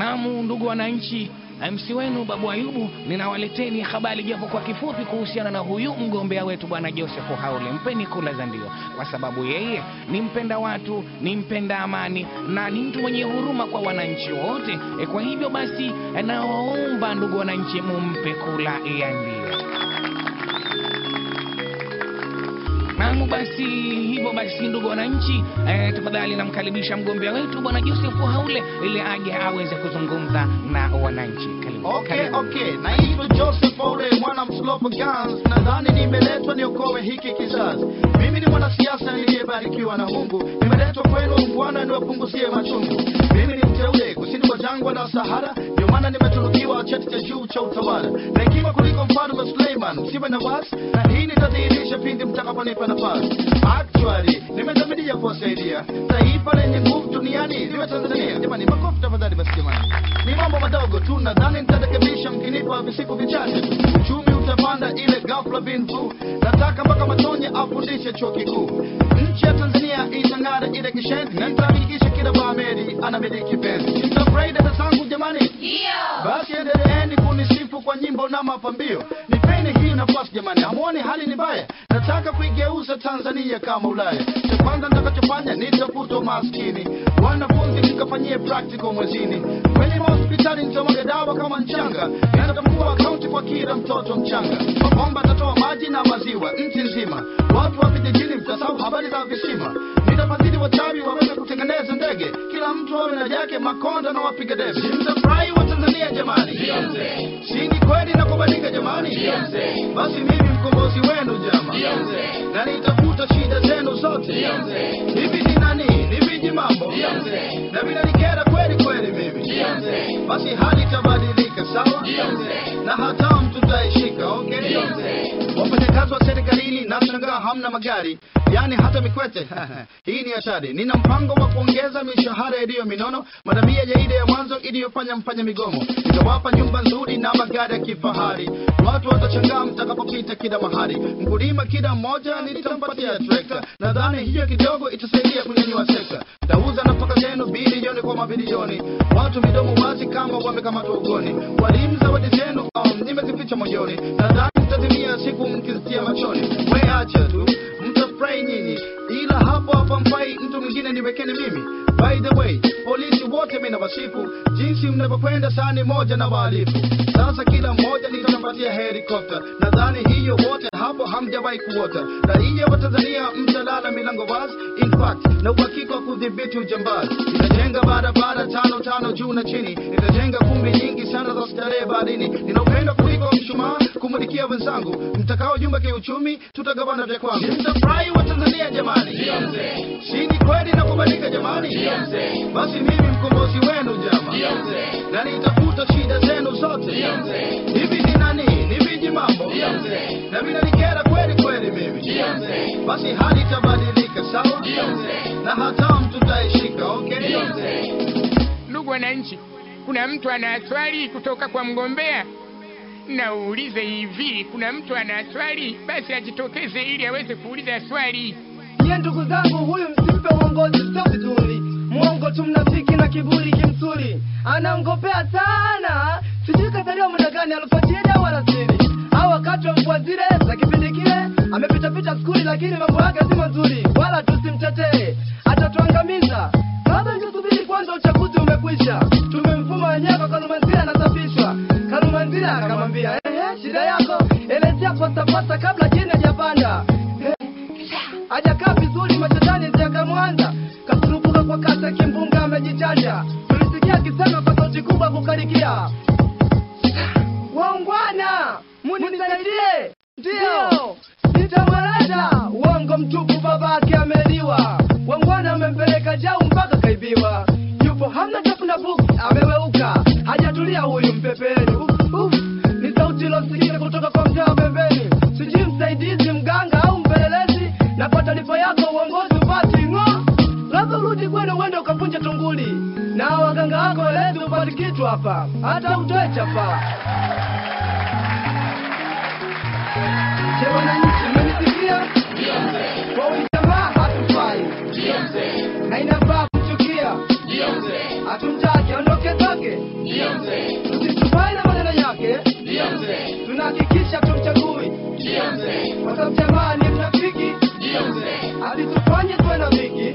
Naam, ndugu wananchi, MC wenu Babu Ayubu, ninawaleteni habari japo kwa kifupi kuhusiana na huyu mgombea wetu bwana Joseph Haule. Mpeni kula za ndio, kwa sababu yeye ni mpenda watu, ni mpenda amani na ni mtu mwenye huruma kwa wananchi wote. E, kwa hivyo basi nawaomba ndugu wananchi, mumpe kula ya ndio. Naam, basi hivyo basi, ndugu wananchi, eh, tafadhali namkaribisha mgombea wetu bwana Joseph Haule ili aje aweze kuzungumza na wananchi. Karibu, Okay, okay. Naitwa Joseph Haule mwana mslopo Gans. Nadhani nimeletwa niokoe hiki kizazi. Mimi ni mwanasiasa niliyebarikiwa na Mungu. Nimeletwa kwenu Bwana niwapunguzie machungu. Mimi ni mteule kusini jangwa na Sahara, ndio maana nimetunukiwa cheti cha juu cha utawala na hekima kuliko mfalme Suleiman. Msiwe na wasi, na hii nitadhihirisha pindi mtakaponipa nafasi. Actually, nimedhamiria kuwasaidia taifa lenye nguvu duniani liwe Tanzania. Jamani, makofi tafadhali. Basi jamani, ni mambo madogo tu, nadhani nitarekebisha mkinipa visiku vichache. Uchumi utapanda ile ghafla bin tu, Nataka mpaka Matonye afundishe chuo kikuu. Nchi ya Tanzania itang'ara ile kisheni, na nitahakikisha kila Baameri anamiliki nyimbo na mapambio. Nipeni hii nafasi jamani, hamuoni hali ni mbaya? Nataka kuigeuza Tanzania kama Ulaya. Cha kwanza nitakachofanya nitafuta umaskini, wanafunzi nikafanyie practical mwezini, kwenye mahospitali nitamwaga dawa kama mchanga, na nitamfua akaunti kwa kila mtoto mchanga. Mabomba atatoa maji na maziwa nchi nzima, watu wa vijijini mtasahau habari za visima. Nitafadhili wachawi waweze kutengeneza ndege, kila mtu awe na yake, makonda na wapiga debe. Mtafurahi wa Tanzania jamani, si ni kweli na kubadilika jamani? Basi mimi mkombozi wenu jama, na nitafuta shida zenu zote. Hivi ni nani? Ni viji mambo na vinanikera kweli kweli mimi. Basi hali itabadilika sawa, na hata mtu tutaishika. Okay, wafanyakazi wa serikalini nashangaa hamna magari, yaani hata mikwete hii ni hatari. Nina mpango wa kuongeza mishahara iliyo minono, madamia ya ile ya mwanzo iliyofanya mfanya migomo. Nitawapa nyumba nzuri na magari ya kifahari, watu watachangaa mtakapopita kila mahali. Mkulima kila mmoja nitampatia trekta, nadhani hiyo kidogo itasaidia kunyanyua sekta. Tauza nafaka zenu bilioni kwa mabilioni, watu midomo wazi kama wamekamatwa ugoni. Walimu zawadi zenu um, nimezificha moyoni, nadhani zitatimia siku mkizitia machoni. Weacha tu mtafurahi nyinyi, ila hapo hapa mfai mtu mwingine niwekeni mimi. By the way, polisi wote mimi nawasifu jinsi mnavyokwenda sani moja na wahalifu. Sasa kila mmoja nitampatia helikopta, nadhani hiyo wote hamjawahi kuota. Raia wa Tanzania mtalala milango wazi, in fact na uhakika wa kudhibiti ujambazi. Nitajenga barabara tano tano juu na chini, nitajenga kumbi nyingi sana za starehe baharini. Ninaupenda kuliko mshumaa kumulikia wenzangu, mtakao jumba kiuchumi tutagawana vya kwangu. Mtafurahi wa Tanzania jamani, si ni kweli na kubalika jamani? Basi mimi mkombozi wenu jama, na nitafuta shida zenu zote. Hivi ni nani? Ni viji mambo na vinanikera kweli kweli mimi. Basi hali itabadilika sawa, na hatamu tutaishika. Okay, Ndugu wananchi, kuna mtu ana swali kutoka kwa mgombea? Naulize hivi, kuna mtu ana swali? Basi ajitokeze ili aweze kuuliza swali. Nye ndugu zangu, huyu msimpe uongozi, sio vizuri. Mwongo tu, mnafiki na kiburi kimsuri, anaongopea sana. Sijui kazaliwa muda gani, alfajiri au alasiri, au wakati wa mvua zile za kipindi kile. Amepitapita skuli, lakini mambo yake si mazuri, wala tusimtetee, atatuangamiza. Labda ingesubiri kwanza, uchaguzi umekwisha, tumemfuma wenyewe kwa Kalumanzira anasafishwa. Kalumanzira akamwambia ehe, shida yako elezea pasapasa kabla jini hajapanda hajakaa vizuri machetani ziakamwanza kasurubuka kwa kasi, kimbunga amejichanja tulisikia akisema kwa sauti kubwa kukarikia munisaidie ndiyo nitamweleza uongo mtupu babake ameliwa. Wangwana amempeleka jau mpaka kaibiwa. Yupo hamna tafuna buku ameweuka. Hajatulia huyu mpepeni. Ni sauti ilosikika kutoka kwa mtaa pembeni. Sijui msaidizi mganga au mpelelezi. Na kwa taarifa yako uongozi upati ng'o. Labda urudi kwenu uende ukavunje tunguli. Na waganga wako welezi upati kitu hapa. Hata utoe chapa Je, wananchi mmenipigia kwa ujamaa, hatufai na inafaa kuchukia. Hatumtaki aondoke zake, na maneno yake, tunahakikisha tumchagui, kwa sababu jamaa ni mnafiki, alitufanye tuwe na viki